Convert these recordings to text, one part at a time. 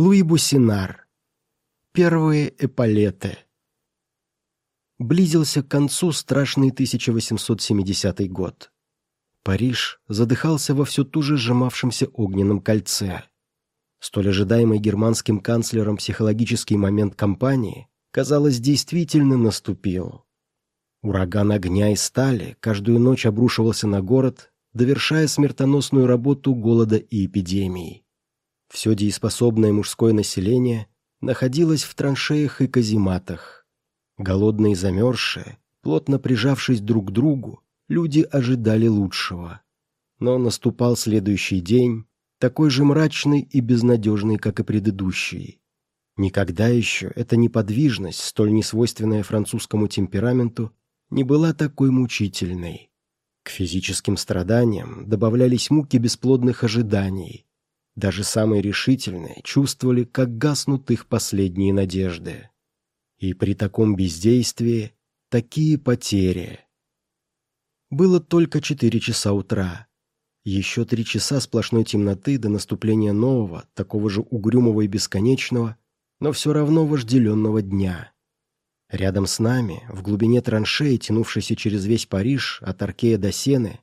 Луи Бусинар. Первые эполеты. Близился к концу страшный 1870 год. Париж задыхался во все ту же сжимавшемся огненном кольце. Столь ожидаемый германским канцлером психологический момент кампании, казалось, действительно наступил. Ураган огня и стали каждую ночь обрушивался на город, довершая смертоносную работу голода и эпидемии. Все дееспособное мужское население находилось в траншеях и казематах. Голодные и замерзшие, плотно прижавшись друг к другу, люди ожидали лучшего. Но наступал следующий день, такой же мрачный и безнадежный, как и предыдущий. Никогда еще эта неподвижность, столь несвойственная французскому темпераменту, не была такой мучительной. К физическим страданиям добавлялись муки бесплодных ожиданий, даже самые решительные, чувствовали, как гаснут их последние надежды. И при таком бездействии такие потери. Было только четыре часа утра. Еще три часа сплошной темноты до наступления нового, такого же угрюмого и бесконечного, но все равно вожделенного дня. Рядом с нами, в глубине траншеи, тянувшейся через весь Париж, от Аркея до Сены,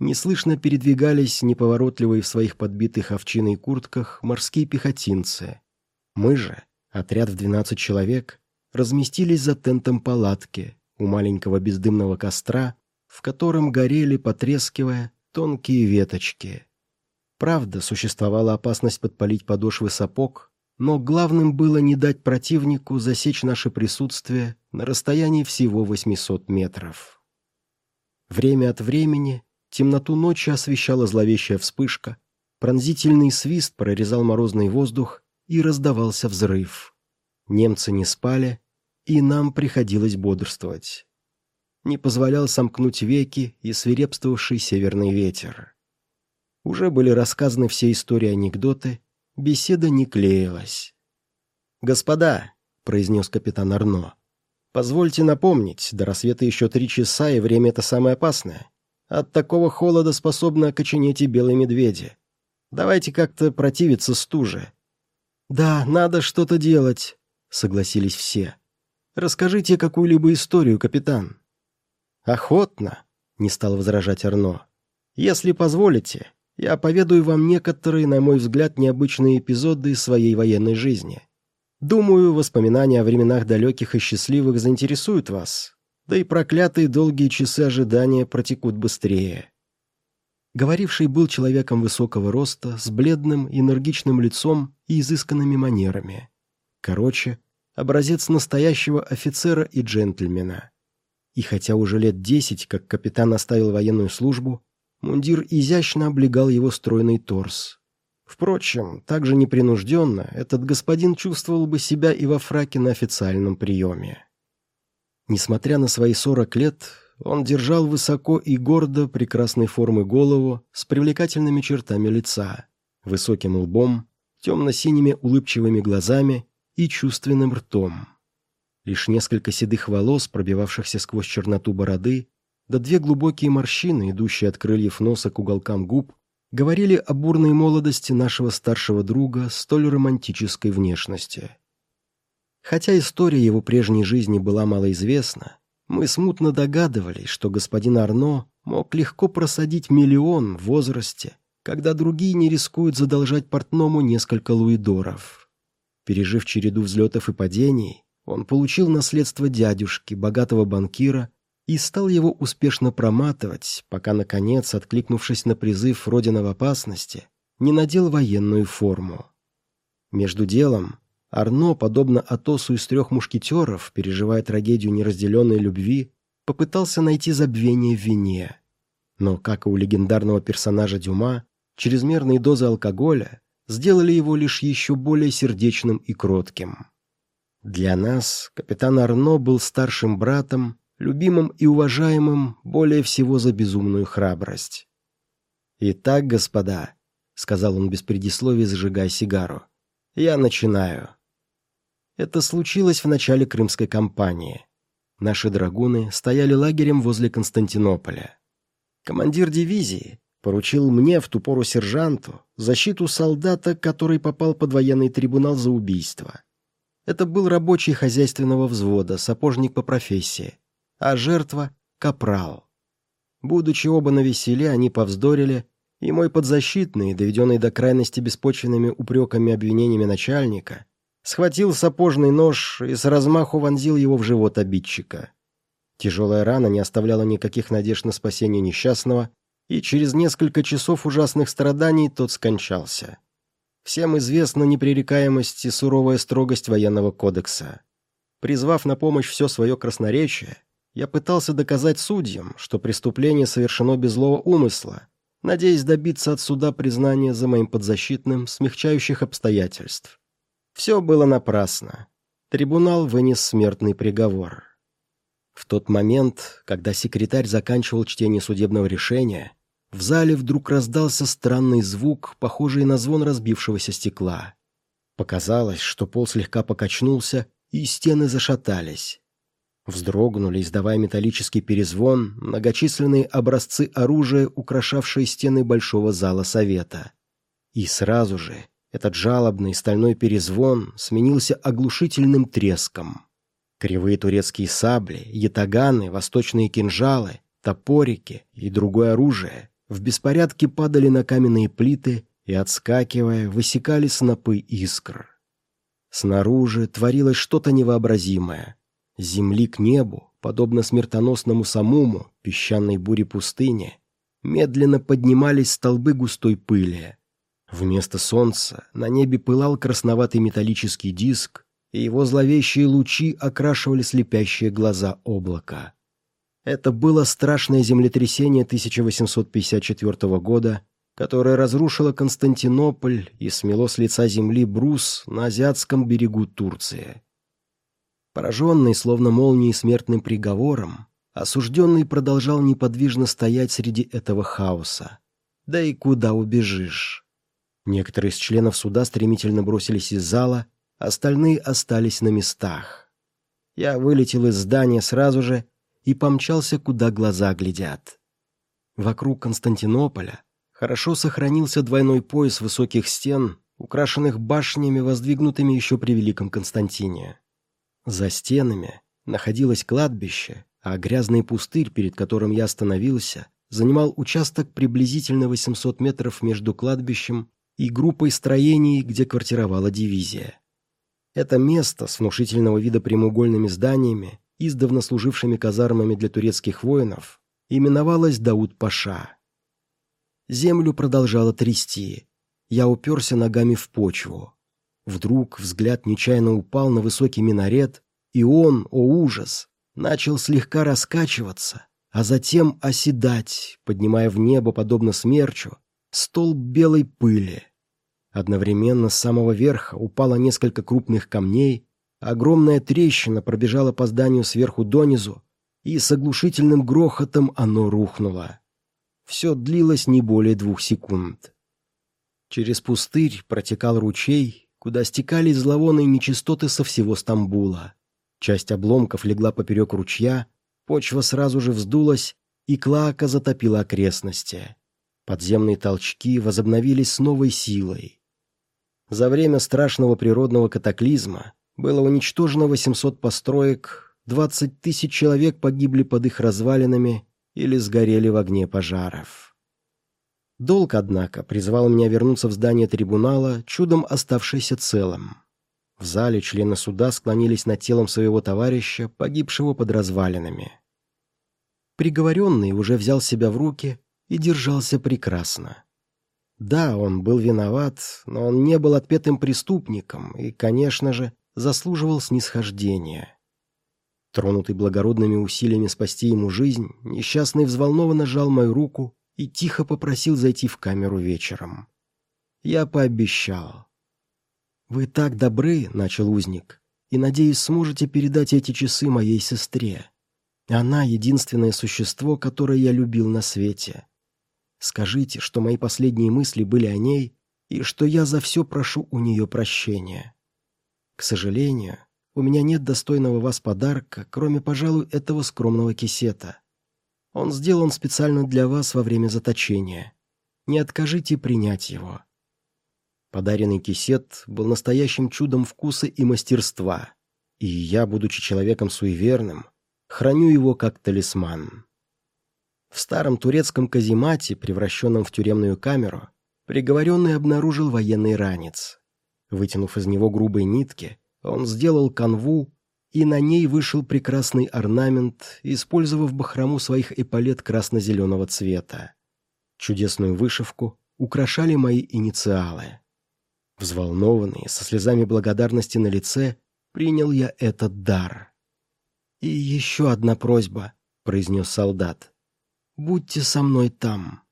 Неслышно передвигались неповоротливые в своих подбитых овчиной куртках морские пехотинцы. Мы же, отряд в 12 человек, разместились за тентом палатки у маленького бездымного костра, в котором горели, потрескивая, тонкие веточки. Правда, существовала опасность подпалить подошвы сапог, но главным было не дать противнику засечь наше присутствие на расстоянии всего 800 метров. Время от времени Темноту ночи освещала зловещая вспышка, пронзительный свист прорезал морозный воздух и раздавался взрыв. Немцы не спали, и нам приходилось бодрствовать. Не позволял сомкнуть веки и свирепствовавший северный ветер. Уже были рассказаны все истории анекдоты, беседа не клеилась. «Господа», — произнес капитан Арно, — «позвольте напомнить, до рассвета еще три часа, и время это самое опасное. От такого холода способны окоченеть и белые медведи. Давайте как-то противиться стуже». «Да, надо что-то делать», — согласились все. «Расскажите какую-либо историю, капитан». «Охотно», — не стал возражать Арно. «Если позволите, я поведаю вам некоторые, на мой взгляд, необычные эпизоды своей военной жизни. Думаю, воспоминания о временах далеких и счастливых заинтересуют вас, да и проклятые долгие часы ожидания протекут быстрее. Говоривший был человеком высокого роста, с бледным, энергичным лицом и изысканными манерами. Короче, образец настоящего офицера и джентльмена. И хотя уже лет десять, как капитан оставил военную службу, мундир изящно облегал его стройный торс. Впрочем, также непринужденно этот господин чувствовал бы себя и во фраке на официальном приеме. Несмотря на свои сорок лет, он держал высоко и гордо прекрасной формы голову с привлекательными чертами лица, высоким лбом, темно-синими улыбчивыми глазами и чувственным ртом. Лишь несколько седых волос, пробивавшихся сквозь черноту бороды, да две глубокие морщины, идущие от крыльев носа к уголкам губ, говорили о бурной молодости нашего старшего друга столь романтической внешности. Хотя история его прежней жизни была малоизвестна, мы смутно догадывались, что господин Арно мог легко просадить миллион в возрасте, когда другие не рискуют задолжать портному несколько луидоров. Пережив череду взлетов и падений, он получил наследство дядюшки, богатого банкира, и стал его успешно проматывать, пока, наконец, откликнувшись на призыв Родина в опасности, не надел военную форму. Между делом Арно, подобно Атосу из трех мушкетеров, переживая трагедию неразделенной любви, попытался найти забвение в вине. Но, как и у легендарного персонажа Дюма, чрезмерные дозы алкоголя сделали его лишь еще более сердечным и кротким. Для нас капитан Арно был старшим братом, любимым и уважаемым более всего за безумную храбрость. «Итак, господа», — сказал он без предисловий, зажигая сигару, — «я начинаю». Это случилось в начале Крымской кампании. Наши драгуны стояли лагерем возле Константинополя. Командир дивизии поручил мне, в ту пору сержанту, защиту солдата, который попал под военный трибунал за убийство. Это был рабочий хозяйственного взвода, сапожник по профессии, а жертва — капрал. Будучи оба на веселе, они повздорили, и мой подзащитный, доведенный до крайности беспочвенными упреками и обвинениями начальника, схватил сапожный нож и с размаху вонзил его в живот обидчика. Тяжелая рана не оставляла никаких надежд на спасение несчастного, и через несколько часов ужасных страданий тот скончался. Всем известна непререкаемость и суровая строгость военного кодекса. Призвав на помощь все свое красноречие, я пытался доказать судьям, что преступление совершено без злого умысла, надеясь добиться от суда признания за моим подзащитным смягчающих обстоятельств. Все было напрасно. Трибунал вынес смертный приговор. В тот момент, когда секретарь заканчивал чтение судебного решения, в зале вдруг раздался странный звук, похожий на звон разбившегося стекла. Показалось, что пол слегка покачнулся, и стены зашатались. Вздрогнули, издавая металлический перезвон, многочисленные образцы оружия, украшавшие стены Большого зала Совета. И сразу же этот жалобный стальной перезвон сменился оглушительным треском. Кривые турецкие сабли, ятаганы, восточные кинжалы, топорики и другое оружие в беспорядке падали на каменные плиты и, отскакивая, высекали снопы искр. Снаружи творилось что-то невообразимое. С земли к небу, подобно смертоносному самому, песчаной буре пустыни, медленно поднимались столбы густой пыли — Вместо солнца на небе пылал красноватый металлический диск, и его зловещие лучи окрашивали слепящие глаза облака. Это было страшное землетрясение 1854 года, которое разрушило Константинополь и смело с лица земли брус на азиатском берегу Турции. Пораженный, словно молнией, смертным приговором, осужденный продолжал неподвижно стоять среди этого хаоса. Да и куда убежишь? Некоторые из членов суда стремительно бросились из зала, остальные остались на местах. Я вылетел из здания сразу же и помчался, куда глаза глядят. Вокруг Константинополя хорошо сохранился двойной пояс высоких стен, украшенных башнями, воздвигнутыми еще при Великом Константине. За стенами находилось кладбище, а грязный пустырь, перед которым я остановился, занимал участок приблизительно 800 метров между кладбищем и группой строений, где квартировала дивизия. Это место с внушительного вида прямоугольными зданиями, издавна служившими казармами для турецких воинов, именовалось Дауд-Паша. Землю продолжало трясти. Я уперся ногами в почву. Вдруг взгляд нечаянно упал на высокий минарет, и он, о ужас, начал слегка раскачиваться, а затем оседать, поднимая в небо, подобно смерчу, столб белой пыли. Одновременно с самого верха упало несколько крупных камней, огромная трещина пробежала по зданию сверху донизу, и с оглушительным грохотом оно рухнуло. Все длилось не более двух секунд. Через пустырь протекал ручей, куда стекали зловонные нечистоты со всего Стамбула. Часть обломков легла поперек ручья, почва сразу же вздулась, и клака затопила окрестности. Подземные толчки возобновились с новой силой. За время страшного природного катаклизма было уничтожено 800 построек, 20 тысяч человек погибли под их развалинами или сгорели в огне пожаров. Долг, однако, призвал меня вернуться в здание трибунала, чудом оставшееся целым. В зале члены суда склонились над телом своего товарища, погибшего под развалинами. Приговоренный уже взял себя в руки и держался прекрасно. Да, он был виноват, но он не был отпетым преступником и, конечно же, заслуживал снисхождения. Тронутый благородными усилиями спасти ему жизнь, несчастный взволнованно жал мою руку и тихо попросил зайти в камеру вечером. Я пообещал. «Вы так добры», — начал узник, — «и, надеюсь, сможете передать эти часы моей сестре. Она — единственное существо, которое я любил на свете. Скажите, что мои последние мысли были о ней, и что я за все прошу у нее прощения. К сожалению, у меня нет достойного вас подарка, кроме, пожалуй, этого скромного кисета. Он сделан специально для вас во время заточения. Не откажите принять его». Подаренный кисет был настоящим чудом вкуса и мастерства, и я, будучи человеком суеверным, храню его как талисман. В старом турецком каземате, превращенном в тюремную камеру, приговоренный обнаружил военный ранец. Вытянув из него грубые нитки, он сделал канву, и на ней вышел прекрасный орнамент, использовав бахрому своих эполет красно-зеленого цвета. Чудесную вышивку украшали мои инициалы. Взволнованный, со слезами благодарности на лице, принял я этот дар. «И еще одна просьба», — произнес солдат. Будьте со мной там.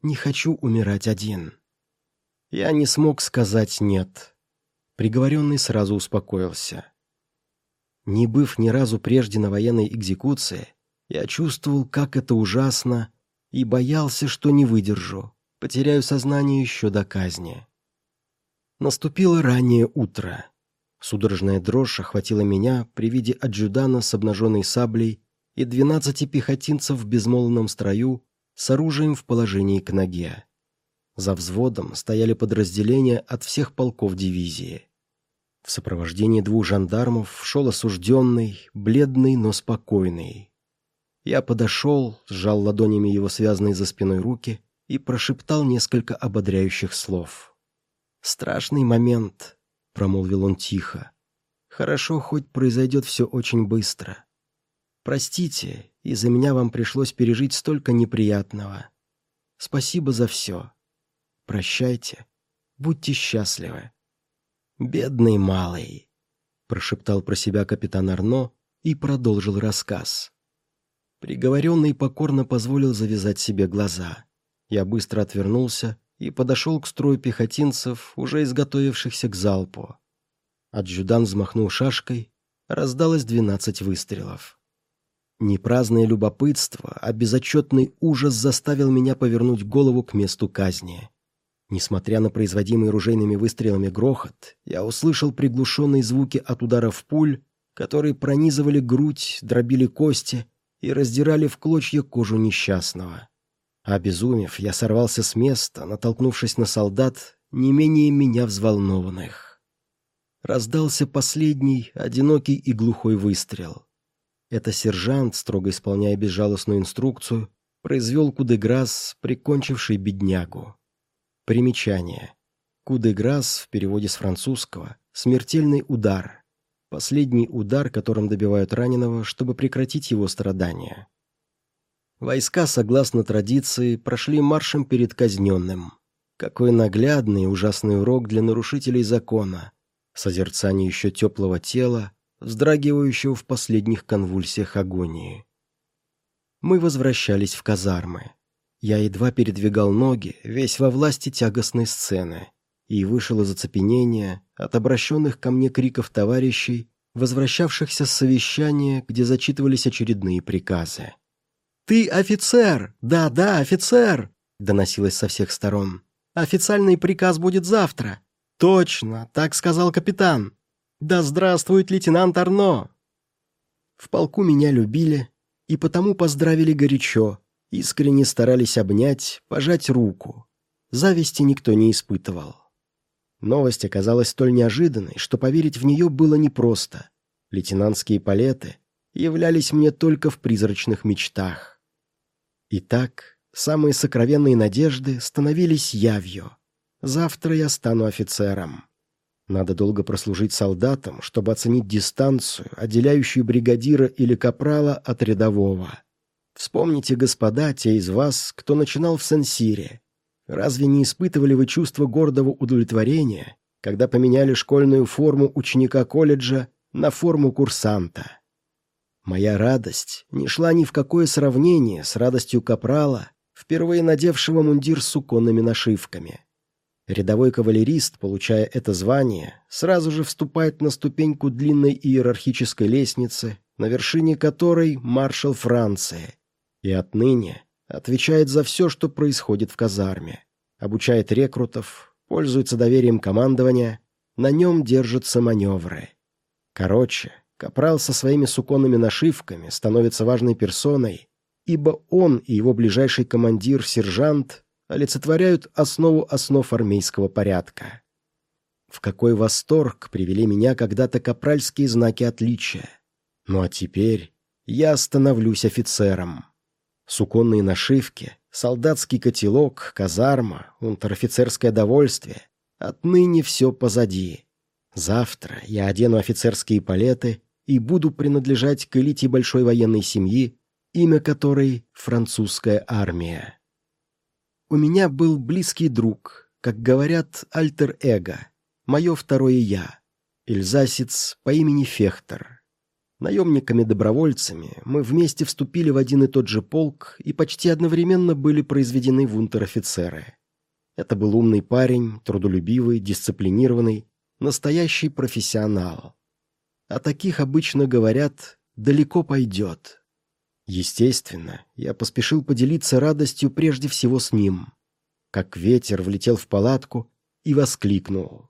Не хочу умирать один». Я не смог сказать «нет». Приговоренный сразу успокоился. Не быв ни разу прежде на военной экзекуции, я чувствовал, как это ужасно, и боялся, что не выдержу, потеряю сознание еще до казни. Наступило раннее утро. Судорожная дрожь охватила меня при виде аджудана с обнаженной саблей и двенадцати пехотинцев в безмолвном строю с оружием в положении к ноге. За взводом стояли подразделения от всех полков дивизии. В сопровождении двух жандармов шел осужденный, бледный, но спокойный. Я подошел, сжал ладонями его связанные за спиной руки и прошептал несколько ободряющих слов. «Страшный момент», — промолвил он тихо. «Хорошо, хоть произойдет все очень быстро. Простите, из-за меня вам пришлось пережить столько неприятного. Спасибо за все. Прощайте. Будьте счастливы. Бедный малый, прошептал про себя капитан Арно и продолжил рассказ. Приговоренный покорно позволил завязать себе глаза. Я быстро отвернулся и подошел к строю пехотинцев, уже изготовившихся к залпу. Адъюдант взмахнул шашкой, раздалось двенадцать выстрелов. Непраздное любопытство, а безотчетный ужас заставил меня повернуть голову к месту казни. Несмотря на производимый ружейными выстрелами грохот, я услышал приглушенные звуки от ударов пуль, которые пронизывали грудь, дробили кости и раздирали в клочья кожу несчастного. Обезумев, я сорвался с места, натолкнувшись на солдат, не менее меня взволнованных. Раздался последний, одинокий и глухой выстрел. Это сержант, строго исполняя безжалостную инструкцию, произвел Кудеграс, прикончивший беднягу. Примечание. Кудеграс в переводе с французского «смертельный удар». Последний удар, которым добивают раненого, чтобы прекратить его страдания. Войска, согласно традиции, прошли маршем перед казненным. Какой наглядный и ужасный урок для нарушителей закона. Созерцание еще теплого тела, вздрагивающего в последних конвульсиях агонии. Мы возвращались в казармы. Я едва передвигал ноги, весь во власти тягостной сцены, и вышел из оцепенения от обращенных ко мне криков товарищей, возвращавшихся с совещания, где зачитывались очередные приказы. «Ты офицер! Да-да, офицер!» — доносилось со всех сторон. «Официальный приказ будет завтра!» «Точно, так сказал капитан!» «Да здравствует лейтенант Арно!» В полку меня любили и потому поздравили горячо, искренне старались обнять, пожать руку. Зависти никто не испытывал. Новость оказалась столь неожиданной, что поверить в нее было непросто. Лейтенантские палеты являлись мне только в призрачных мечтах. Итак, самые сокровенные надежды становились явью. Завтра я стану офицером. Надо долго прослужить солдатам, чтобы оценить дистанцию, отделяющую бригадира или капрала от рядового. Вспомните, господа, те из вас, кто начинал в Сен-Сире. Разве не испытывали вы чувство гордого удовлетворения, когда поменяли школьную форму ученика колледжа на форму курсанта? Моя радость не шла ни в какое сравнение с радостью капрала, впервые надевшего мундир с уконными нашивками. Рядовой кавалерист, получая это звание, сразу же вступает на ступеньку длинной иерархической лестницы, на вершине которой маршал Франции, и отныне отвечает за все, что происходит в казарме, обучает рекрутов, пользуется доверием командования, на нем держатся маневры. Короче, Капрал со своими суконными нашивками становится важной персоной, ибо он и его ближайший командир-сержант олицетворяют основу основ армейского порядка. В какой восторг привели меня когда-то капральские знаки отличия. Ну а теперь я становлюсь офицером. Суконные нашивки, солдатский котелок, казарма, унтер-офицерское довольствие. Отныне все позади. Завтра я одену офицерские палеты и буду принадлежать к элите большой военной семьи, имя которой — французская армия. У меня был близкий друг, как говорят, альтер-эго, мое второе «я», эльзасец по имени Фехтер. Наемниками-добровольцами мы вместе вступили в один и тот же полк и почти одновременно были произведены в унтер-офицеры. Это был умный парень, трудолюбивый, дисциплинированный, настоящий профессионал. О таких обычно говорят «далеко пойдет», Естественно, я поспешил поделиться радостью прежде всего с ним. Как ветер влетел в палатку и воскликнул.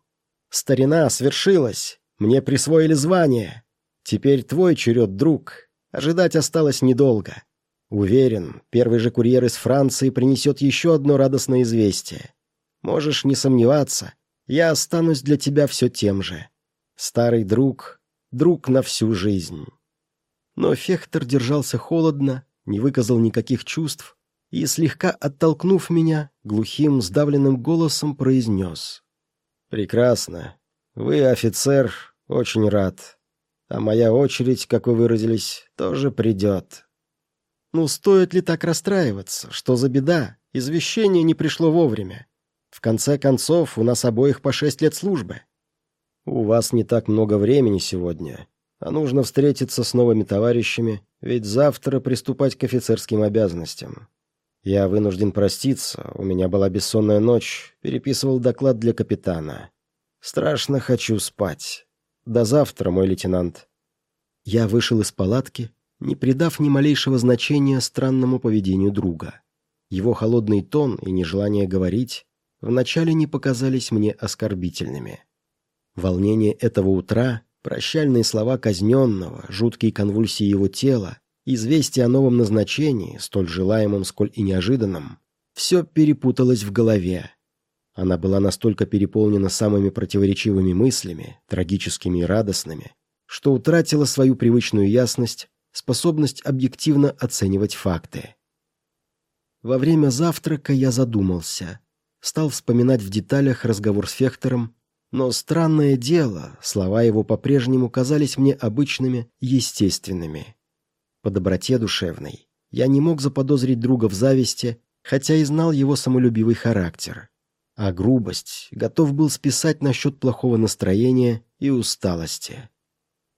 «Старина свершилась! Мне присвоили звание! Теперь твой черед, друг! Ожидать осталось недолго!» Уверен, первый же курьер из Франции принесет еще одно радостное известие. Можешь не сомневаться, я останусь для тебя все тем же. Старый друг, друг на всю жизнь. Но Фехтер держался холодно, не выказал никаких чувств и, слегка оттолкнув меня, глухим, сдавленным голосом произнес. «Прекрасно. Вы, офицер, очень рад. А моя очередь, как вы выразились, тоже придет». «Ну, стоит ли так расстраиваться? Что за беда? Извещение не пришло вовремя. В конце концов, у нас обоих по шесть лет службы». «У вас не так много времени сегодня», а нужно встретиться с новыми товарищами, ведь завтра приступать к офицерским обязанностям. Я вынужден проститься, у меня была бессонная ночь, переписывал доклад для капитана. Страшно хочу спать. До завтра, мой лейтенант. Я вышел из палатки, не придав ни малейшего значения странному поведению друга. Его холодный тон и нежелание говорить вначале не показались мне оскорбительными. Волнение этого утра Прощальные слова казненного, жуткие конвульсии его тела, известие о новом назначении, столь желаемом, сколь и неожиданном, все перепуталось в голове. Она была настолько переполнена самыми противоречивыми мыслями, трагическими и радостными, что утратила свою привычную ясность, способность объективно оценивать факты. Во время завтрака я задумался, стал вспоминать в деталях разговор с Фехтером, но странное дело, слова его по-прежнему казались мне обычными, естественными. По доброте душевной я не мог заподозрить друга в зависти, хотя и знал его самолюбивый характер. А грубость готов был списать насчет плохого настроения и усталости.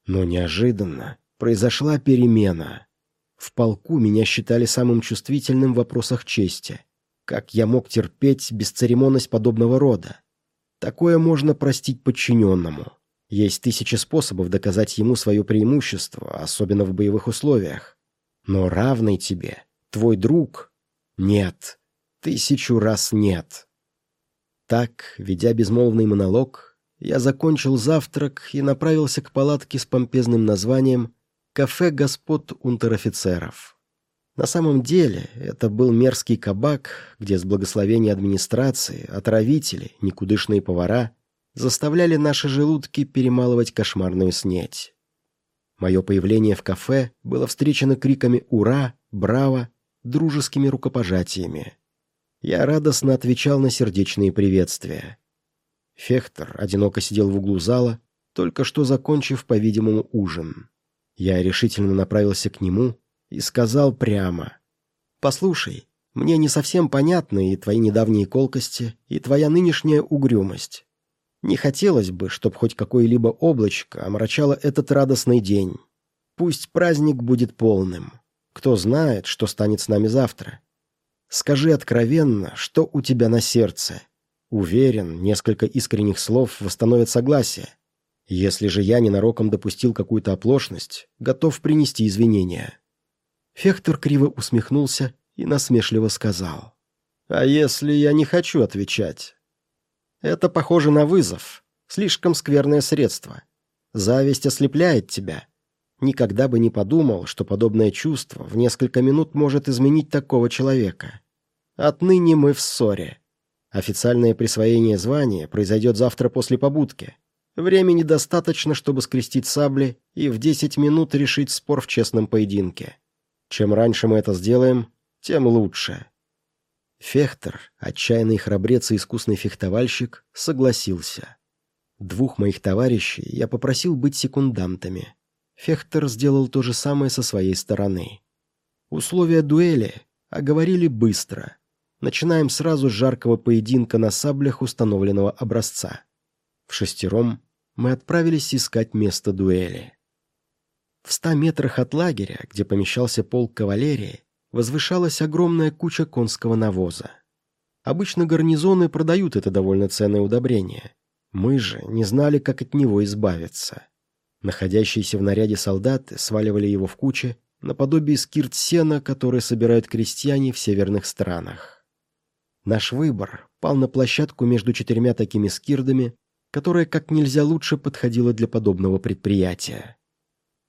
Но неожиданно произошла перемена. В полку меня считали самым чувствительным в вопросах чести. Как я мог терпеть бесцеремонность подобного рода? Такое можно простить подчиненному. Есть тысячи способов доказать ему свое преимущество, особенно в боевых условиях. Но равный тебе, твой друг, нет. Тысячу раз нет. Так, ведя безмолвный монолог, я закончил завтрак и направился к палатке с помпезным названием «Кафе господ унтер-офицеров». На самом деле это был мерзкий кабак, где с благословения администрации, отравители, никудышные повара заставляли наши желудки перемалывать кошмарную снеть. Мое появление в кафе было встречено криками «Ура!», «Браво!», дружескими рукопожатиями. Я радостно отвечал на сердечные приветствия. Фехтер одиноко сидел в углу зала, только что закончив, по-видимому, ужин. Я решительно направился к нему и сказал прямо. «Послушай, мне не совсем понятны и твои недавние колкости, и твоя нынешняя угрюмость. Не хотелось бы, чтобы хоть какое-либо облачко омрачало этот радостный день. Пусть праздник будет полным. Кто знает, что станет с нами завтра. Скажи откровенно, что у тебя на сердце. Уверен, несколько искренних слов восстановят согласие. Если же я ненароком допустил какую-то оплошность, готов принести извинения». Фектор криво усмехнулся и насмешливо сказал. «А если я не хочу отвечать?» «Это похоже на вызов. Слишком скверное средство. Зависть ослепляет тебя. Никогда бы не подумал, что подобное чувство в несколько минут может изменить такого человека. Отныне мы в ссоре. Официальное присвоение звания произойдет завтра после побудки. Времени достаточно, чтобы скрестить сабли и в 10 минут решить спор в честном поединке». Чем раньше мы это сделаем, тем лучше». Фехтер, отчаянный храбрец и искусный фехтовальщик, согласился. Двух моих товарищей я попросил быть секундантами. Фехтер сделал то же самое со своей стороны. Условия дуэли оговорили быстро. Начинаем сразу с жаркого поединка на саблях установленного образца. В шестером мы отправились искать место дуэли. В ста метрах от лагеря, где помещался полк кавалерии, возвышалась огромная куча конского навоза. Обычно гарнизоны продают это довольно ценное удобрение. Мы же не знали, как от него избавиться. Находящиеся в наряде солдаты сваливали его в кучи, наподобие скирт сена, который собирают крестьяне в северных странах. Наш выбор пал на площадку между четырьмя такими скирдами, которая как нельзя лучше подходила для подобного предприятия.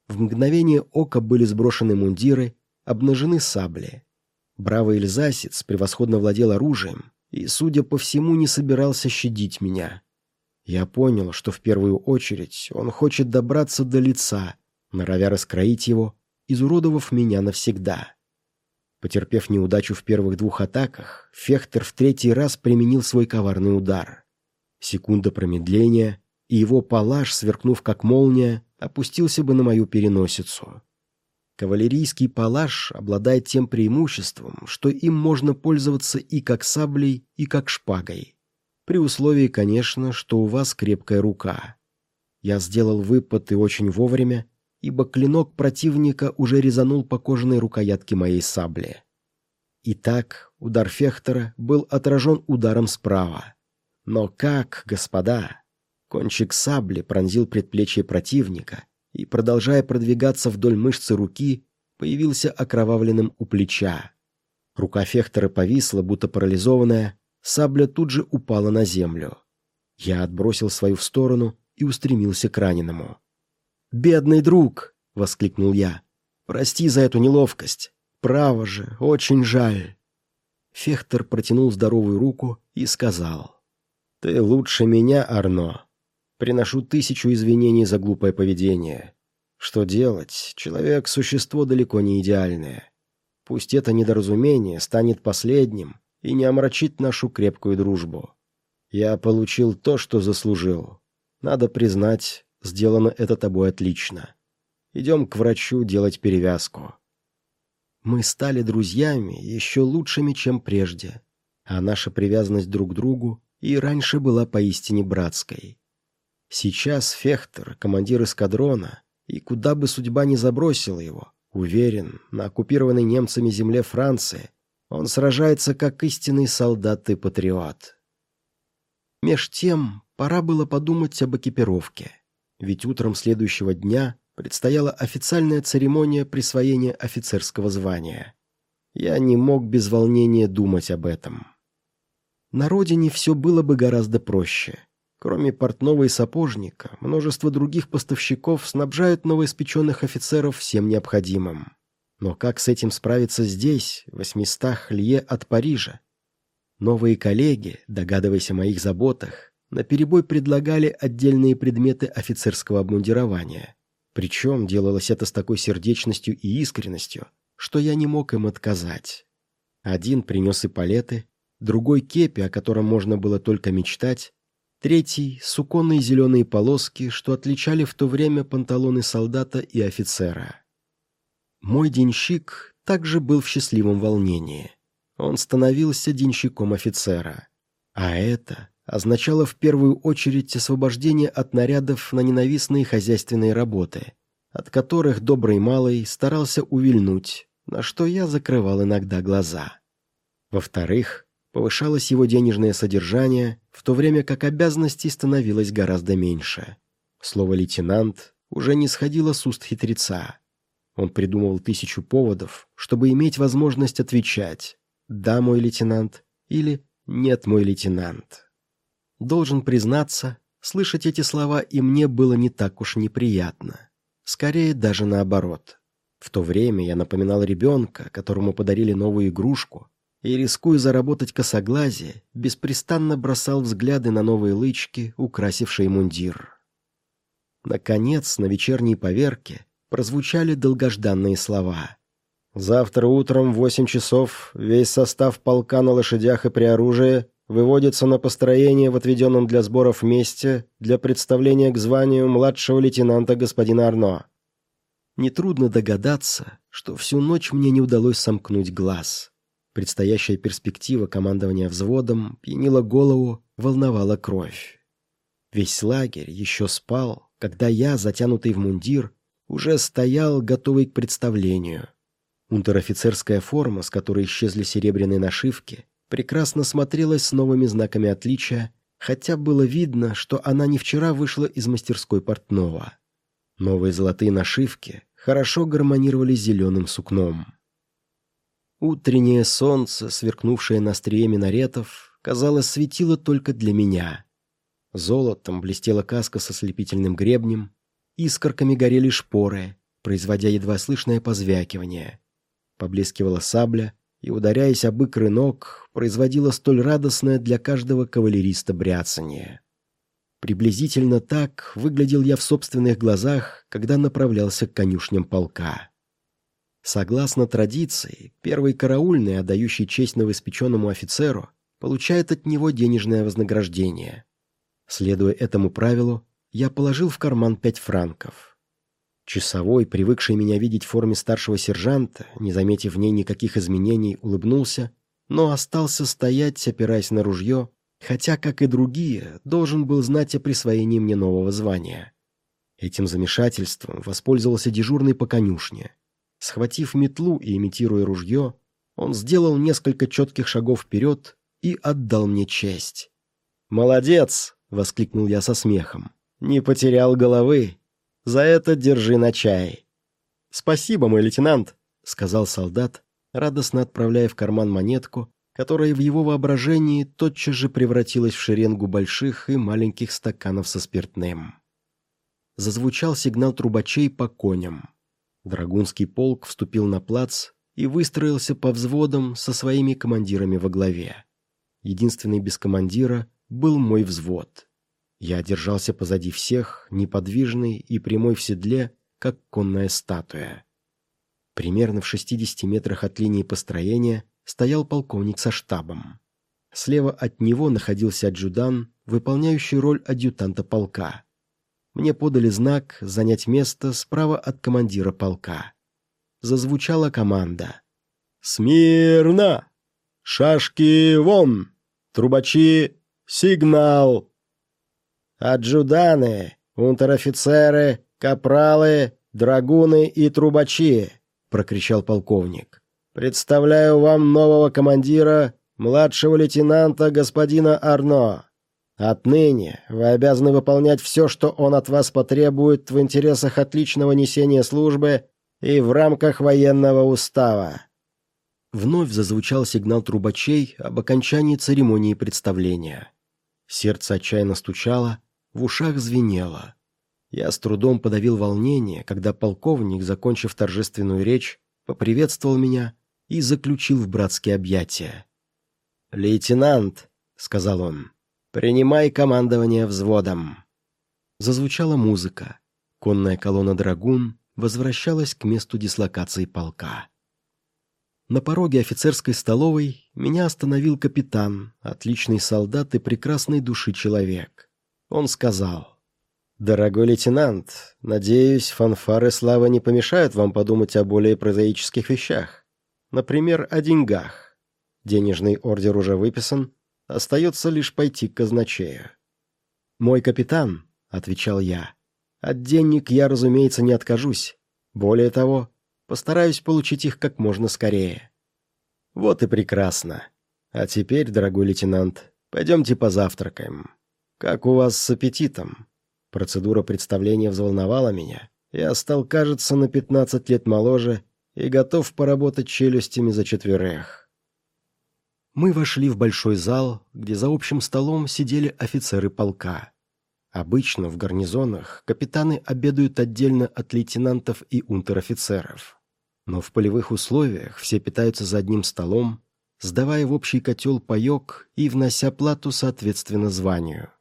В мгновение ока были сброшены мундиры, обнажены сабли. Бравый эльзасец превосходно владел оружием и, судя по всему, не собирался щадить меня. Я понял, что в первую очередь он хочет добраться до лица, норовя раскроить его, изуродовав меня навсегда. Потерпев неудачу в первых двух атаках, Фехтер в третий раз применил свой коварный удар. Секунда промедления, и его палаш, сверкнув как молния, опустился бы на мою переносицу. Кавалерийский палаш обладает тем преимуществом, что им можно пользоваться и как саблей, и как шпагой. При условии, конечно, что у вас крепкая рука. Я сделал выпад и очень вовремя, ибо клинок противника уже резанул по кожаной рукоятке моей сабли. Итак, удар Фехтера был отражен ударом справа. Но как, господа? Кончик сабли пронзил предплечье противника и, продолжая продвигаться вдоль мышцы руки, появился окровавленным у плеча. Рука фехтера повисла, будто парализованная, сабля тут же упала на землю. Я отбросил свою в сторону и устремился к раненому. «Бедный друг!» — воскликнул я. «Прости за эту неловкость. Право же, очень жаль». Фехтер протянул здоровую руку и сказал. «Ты лучше меня, Арно. Приношу тысячу извинений за глупое поведение. Что делать? Человек — существо далеко не идеальное. Пусть это недоразумение станет последним и не омрачит нашу крепкую дружбу. Я получил то, что заслужил. Надо признать, сделано это тобой отлично. Идем к врачу делать перевязку. Мы стали друзьями еще лучшими, чем прежде, а наша привязанность друг к другу и раньше была поистине братской. Сейчас Фехтер, командир эскадрона, и куда бы судьба ни забросила его, уверен, на оккупированной немцами земле Франции он сражается как истинный солдат и патриот. Меж тем, пора было подумать об экипировке, ведь утром следующего дня предстояла официальная церемония присвоения офицерского звания. Я не мог без волнения думать об этом. На родине все было бы гораздо проще — Кроме портного и сапожника, множество других поставщиков снабжают новоиспеченных офицеров всем необходимым. Но как с этим справиться здесь, в восьмистах лье от Парижа? Новые коллеги, догадываясь о моих заботах, наперебой предлагали отдельные предметы офицерского обмундирования. Причем делалось это с такой сердечностью и искренностью, что я не мог им отказать. Один принес и палеты, другой кепи, о котором можно было только мечтать, Третий — суконные зеленые полоски, что отличали в то время панталоны солдата и офицера. Мой денщик также был в счастливом волнении. Он становился денщиком офицера. А это означало в первую очередь освобождение от нарядов на ненавистные хозяйственные работы, от которых добрый малый старался увильнуть, на что я закрывал иногда глаза. Во-вторых, повышалось его денежное содержание, в то время как обязанностей становилось гораздо меньше. Слово «лейтенант» уже не сходило с уст хитреца. Он придумывал тысячу поводов, чтобы иметь возможность отвечать «Да, мой лейтенант» или «Нет, мой лейтенант». Должен признаться, слышать эти слова и мне было не так уж неприятно. Скорее, даже наоборот. В то время я напоминал ребенка, которому подарили новую игрушку, и, рискуя заработать косоглазие, беспрестанно бросал взгляды на новые лычки, украсившие мундир. Наконец, на вечерней поверке прозвучали долгожданные слова. «Завтра утром в восемь часов весь состав полка на лошадях и при оружии выводится на построение в отведенном для сборов месте для представления к званию младшего лейтенанта господина Арно». Нетрудно догадаться, что всю ночь мне не удалось сомкнуть глаз. Предстоящая перспектива командования взводом пьянила голову, волновала кровь. Весь лагерь еще спал, когда я, затянутый в мундир, уже стоял, готовый к представлению. Унтер-офицерская форма, с которой исчезли серебряные нашивки, прекрасно смотрелась с новыми знаками отличия, хотя было видно, что она не вчера вышла из мастерской портного. Новые золотые нашивки хорошо гармонировали с зеленым сукном. Утреннее солнце, сверкнувшее на острие минаретов, казалось, светило только для меня. Золотом блестела каска со слепительным гребнем, искорками горели шпоры, производя едва слышное позвякивание. Поблескивала сабля и, ударяясь об икры ног, производила столь радостное для каждого кавалериста бряцание. Приблизительно так выглядел я в собственных глазах, когда направлялся к конюшням полка. Согласно традиции, первый караульный, отдающий честь новоиспеченному офицеру, получает от него денежное вознаграждение. Следуя этому правилу, я положил в карман пять франков. Часовой, привыкший меня видеть в форме старшего сержанта, не заметив в ней никаких изменений, улыбнулся, но остался стоять, опираясь на ружье, хотя, как и другие, должен был знать о присвоении мне нового звания. Этим замешательством воспользовался дежурный по конюшне. Схватив метлу и имитируя ружье, он сделал несколько четких шагов вперед и отдал мне честь. «Молодец!» — воскликнул я со смехом. «Не потерял головы. За это держи на чай». «Спасибо, мой лейтенант», — сказал солдат, радостно отправляя в карман монетку, которая в его воображении тотчас же превратилась в шеренгу больших и маленьких стаканов со спиртным. Зазвучал сигнал трубачей по коням. Драгунский полк вступил на плац и выстроился по взводам со своими командирами во главе. Единственный без командира был мой взвод. Я держался позади всех, неподвижный и прямой в седле, как конная статуя. Примерно в 60 метрах от линии построения стоял полковник со штабом. Слева от него находился адъютант, выполняющий роль адъютанта полка. Мне подали знак занять место справа от командира полка. Зазвучала команда. «Смирно! Шашки вон! Трубачи! Сигнал!» «Аджуданы, унтер-офицеры, капралы, драгуны и трубачи!» — прокричал полковник. «Представляю вам нового командира, младшего лейтенанта господина Арно. Отныне вы обязаны выполнять все, что он от вас потребует в интересах отличного несения службы и в рамках военного устава». Вновь зазвучал сигнал трубачей об окончании церемонии представления. Сердце отчаянно стучало, в ушах звенело. Я с трудом подавил волнение, когда полковник, закончив торжественную речь, поприветствовал меня и заключил в братские объятия. «Лейтенант», — сказал он, Принимай командование взводом!» Зазвучала музыка. Конная колонна «Драгун» возвращалась к месту дислокации полка. На пороге офицерской столовой меня остановил капитан, отличный солдат и прекрасной души человек. Он сказал... «Дорогой лейтенант, надеюсь, фанфары славы не помешают вам подумать о более прозаических вещах. Например, о деньгах. Денежный ордер уже выписан, Остается лишь пойти к казначею. «Мой капитан», — отвечал я, — «от денег я, разумеется, не откажусь. Более того, постараюсь получить их как можно скорее». «Вот и прекрасно. А теперь, дорогой лейтенант, пойдемте позавтракаем. Как у вас с аппетитом?» Процедура представления взволновала меня. Я стал, кажется, на 15 лет моложе и готов поработать челюстями за четверых. Мы вошли в большой зал, где за общим столом сидели офицеры полка. Обычно в гарнизонах капитаны обедают отдельно от лейтенантов и унтер-офицеров. Но в полевых условиях все питаются за одним столом, сдавая в общий котел паек и внося плату соответственно званию.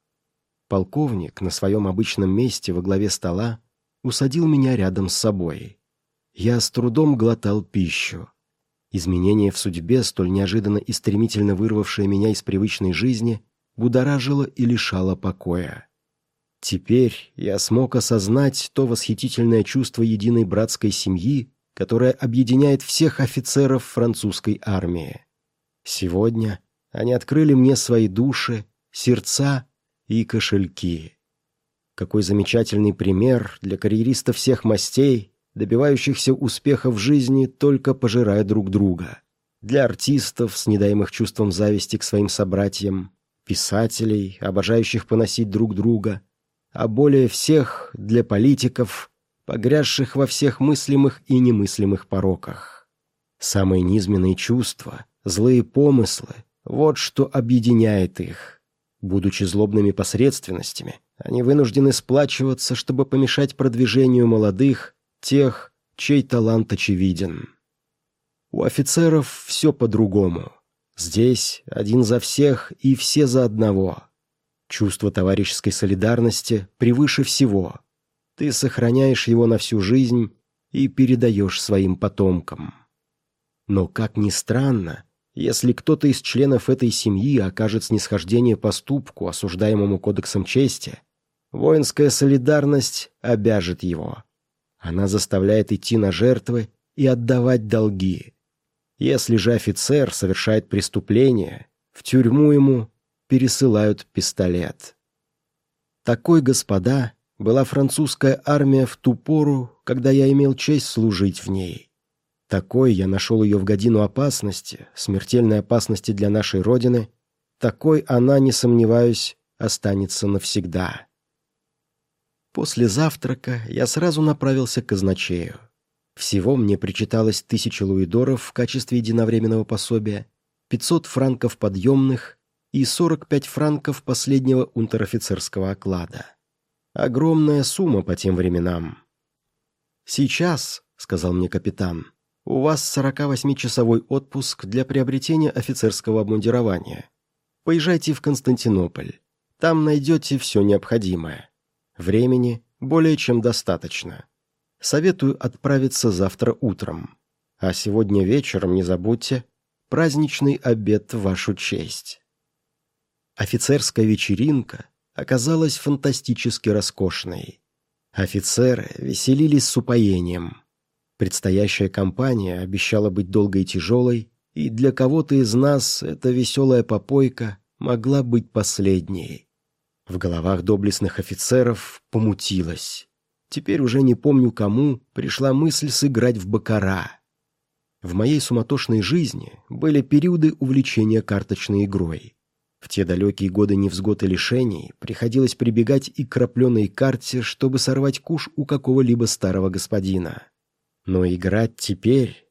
Полковник на своем обычном месте во главе стола усадил меня рядом с собой. Я с трудом глотал пищу. Изменение в судьбе, столь неожиданно и стремительно вырвавшее меня из привычной жизни, будоражило и лишало покоя. Теперь я смог осознать то восхитительное чувство единой братской семьи, которое объединяет всех офицеров французской армии. Сегодня они открыли мне свои души, сердца и кошельки. Какой замечательный пример для карьериста всех мастей, добивающихся успеха в жизни, только пожирая друг друга. Для артистов, с недаемых чувством зависти к своим собратьям, писателей, обожающих поносить друг друга, а более всех для политиков, погрязших во всех мыслимых и немыслимых пороках. Самые низменные чувства, злые помыслы – вот что объединяет их. Будучи злобными посредственностями, они вынуждены сплачиваться, чтобы помешать продвижению молодых – тех, чей талант очевиден. У офицеров все по-другому. Здесь один за всех и все за одного. Чувство товарищеской солидарности превыше всего. Ты сохраняешь его на всю жизнь и передаешь своим потомкам. Но, как ни странно, если кто-то из членов этой семьи окажет снисхождение поступку, осуждаемому кодексом чести, воинская солидарность обяжет его. Она заставляет идти на жертвы и отдавать долги. Если же офицер совершает преступление, в тюрьму ему пересылают пистолет. Такой, господа, была французская армия в ту пору, когда я имел честь служить в ней. Такой я нашел ее в годину опасности, смертельной опасности для нашей Родины. Такой она, не сомневаюсь, останется навсегда. После завтрака я сразу направился к казначею. Всего мне причиталось тысяча луидоров в качестве единовременного пособия, 500 франков подъемных и 45 франков последнего унтер-офицерского оклада. Огромная сумма по тем временам. «Сейчас», — сказал мне капитан, — «у вас 48-часовой отпуск для приобретения офицерского обмундирования. Поезжайте в Константинополь. Там найдете все необходимое. Времени более чем достаточно. Советую отправиться завтра утром. А сегодня вечером не забудьте праздничный обед в вашу честь. Офицерская вечеринка оказалась фантастически роскошной. Офицеры веселились с упоением. Предстоящая кампания обещала быть долгой и тяжелой, и для кого-то из нас эта веселая попойка могла быть последней. В головах доблестных офицеров помутилось. Теперь уже не помню кому пришла мысль сыграть в бакара. В моей суматошной жизни были периоды увлечения карточной игрой. В те далекие годы невзгод и лишений приходилось прибегать и к крапленой карте, чтобы сорвать куш у какого-либо старого господина. Но играть теперь...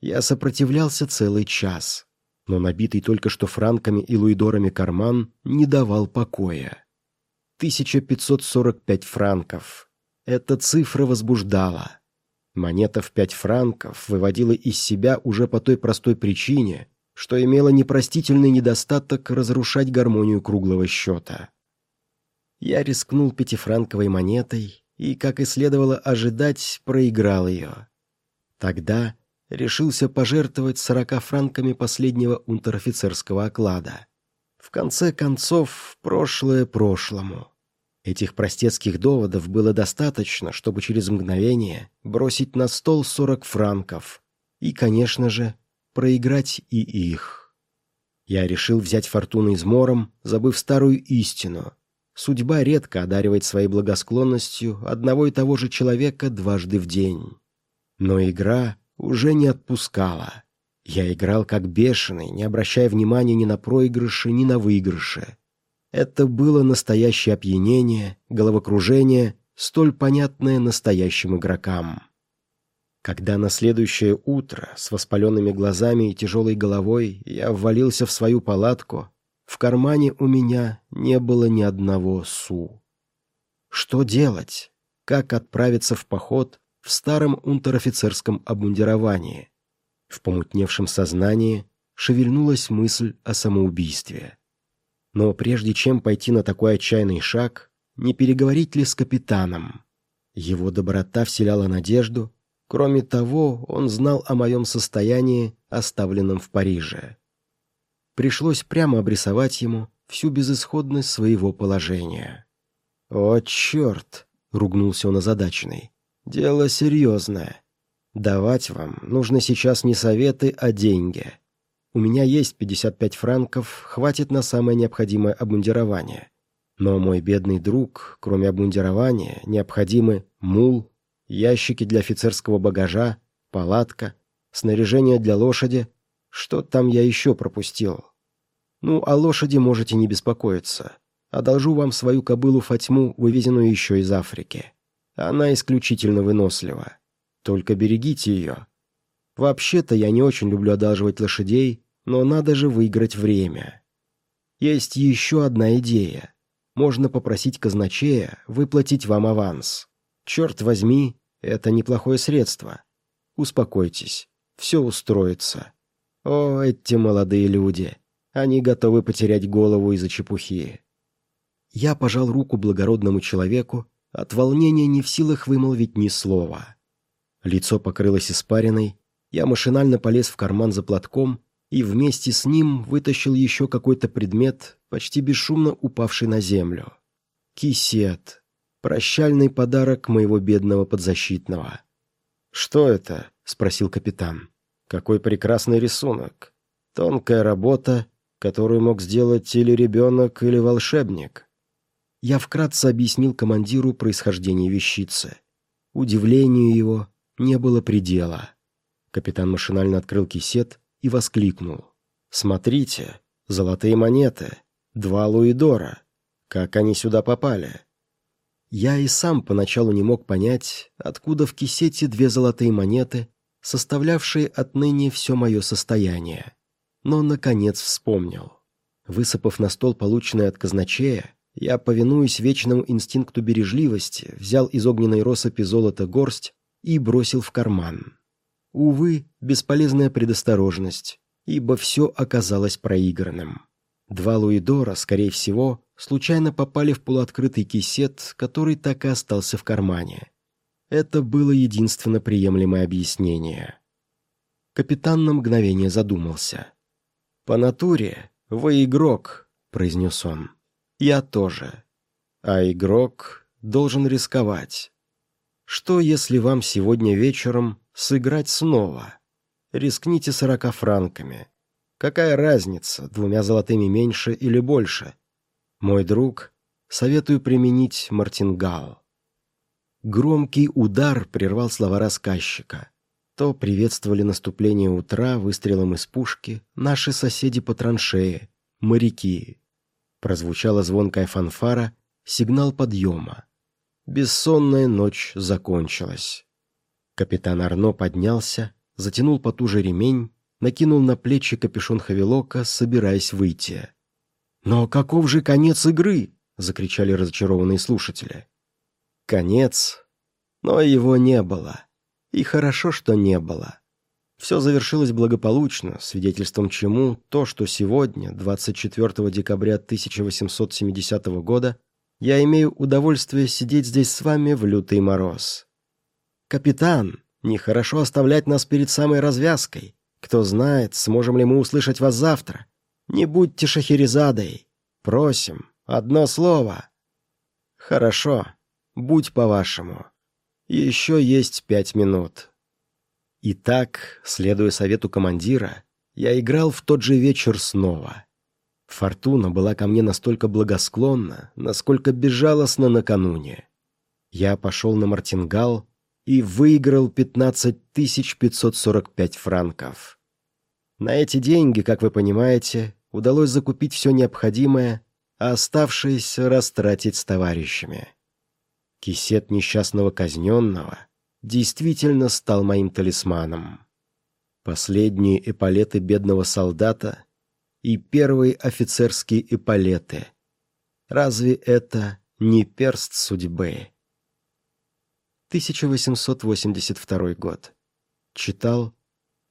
Я сопротивлялся целый час, но набитый только что франками и луидорами карман не давал покоя. 1545 франков. Эта цифра возбуждала. Монета в 5 франков выводила из себя уже по той простой причине, что имела непростительный недостаток разрушать гармонию круглого счета. Я рискнул пятифранковой монетой и, как и следовало ожидать, проиграл ее. Тогда решился пожертвовать сорока франками последнего унтер-офицерского оклада. В конце концов, прошлое прошлому. Этих простецких доводов было достаточно, чтобы через мгновение бросить на стол 40 франков. И, конечно же, проиграть и их. Я решил взять фортуну измором, забыв старую истину. Судьба редко одаривает своей благосклонностью одного и того же человека дважды в день. Но игра уже не отпускала. Я играл как бешеный, не обращая внимания ни на проигрыши, ни на выигрыши. Это было настоящее опьянение, головокружение, столь понятное настоящим игрокам. Когда на следующее утро с воспаленными глазами и тяжелой головой я ввалился в свою палатку, в кармане у меня не было ни одного су. Что делать? Как отправиться в поход в старом унтер-офицерском обмундировании? В помутневшем сознании шевельнулась мысль о самоубийстве. Но прежде чем пойти на такой отчаянный шаг, не переговорить ли с капитаном? Его доброта вселяла надежду. Кроме того, он знал о моем состоянии, оставленном в Париже. Пришлось прямо обрисовать ему всю безысходность своего положения. «О, черт!» — ругнулся он озадаченный. «Дело серьезное. Давать вам нужно сейчас не советы, а деньги. У меня есть 55 франков, хватит на самое необходимое обмундирование. Но, мой бедный друг, кроме обмундирования, необходимы мул, ящики для офицерского багажа, палатка, снаряжение для лошади. Что там я еще пропустил? Ну, а лошади можете не беспокоиться. Одолжу вам свою кобылу Фатьму, вывезенную еще из Африки. Она исключительно вынослива. Только берегите ее. Вообще-то я не очень люблю одалживать лошадей, но надо же выиграть время. Есть еще одна идея. Можно попросить казначея выплатить вам аванс. Черт возьми, это неплохое средство. Успокойтесь, все устроится. О, эти молодые люди. Они готовы потерять голову из-за чепухи. Я пожал руку благородному человеку, от волнения не в силах вымолвить ни слова. Лицо покрылось испариной, я машинально полез в карман за платком и вместе с ним вытащил еще какой-то предмет, почти бесшумно упавший на землю. Кисет. Прощальный подарок моего бедного подзащитного. «Что это?» — спросил капитан. «Какой прекрасный рисунок. Тонкая работа, которую мог сделать или ребенок, или волшебник». Я вкратце объяснил командиру происхождение вещицы. Удивлению его, не было предела. Капитан машинально открыл кисет и воскликнул. «Смотрите, золотые монеты, два луидора. Как они сюда попали?» Я и сам поначалу не мог понять, откуда в кисете две золотые монеты, составлявшие отныне все мое состояние. Но, наконец, вспомнил. Высыпав на стол полученное от казначея, я, повинуясь вечному инстинкту бережливости, взял из огненной россыпи золота горсть и бросил в карман. Увы, бесполезная предосторожность, ибо все оказалось проигранным. Два Луидора, скорее всего, случайно попали в полуоткрытый кисет, который так и остался в кармане. Это было единственно приемлемое объяснение. Капитан на мгновение задумался. «По натуре вы игрок», — произнес он. «Я тоже. А игрок должен рисковать. Что, если вам сегодня вечером сыграть снова? Рискните сорока франками. Какая разница, двумя золотыми меньше или больше? Мой друг, советую применить мартингал. Громкий удар прервал слова рассказчика. То приветствовали наступление утра выстрелом из пушки наши соседи по траншее, моряки. Прозвучала звонкая фанфара, сигнал подъема. Бессонная ночь закончилась. Капитан Арно поднялся, затянул потуже ремень, накинул на плечи капюшон хавилока, собираясь выйти. «Но каков же конец игры?» — закричали разочарованные слушатели. «Конец? Но его не было. И хорошо, что не было. Все завершилось благополучно, свидетельством чему то, что сегодня, 24 декабря 1870 года, я имею удовольствие сидеть здесь с вами в лютый мороз. Капитан, нехорошо оставлять нас перед самой развязкой. Кто знает, сможем ли мы услышать вас завтра. Не будьте шахерезадой. Просим, одно слово. Хорошо, будь по-вашему. Еще есть пять минут. Итак, следуя совету командира, я играл в тот же вечер снова — Фортуна была ко мне настолько благосклонна, насколько безжалостна накануне. Я пошел на Мартингал и выиграл 15 545 франков. На эти деньги, как вы понимаете, удалось закупить все необходимое, а оставшееся растратить с товарищами. Кисет несчастного казненного действительно стал моим талисманом. Последние эполеты бедного солдата — и первые офицерские эполеты. Разве это не перст судьбы? 1882 год. Читал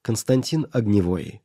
Константин Огневой.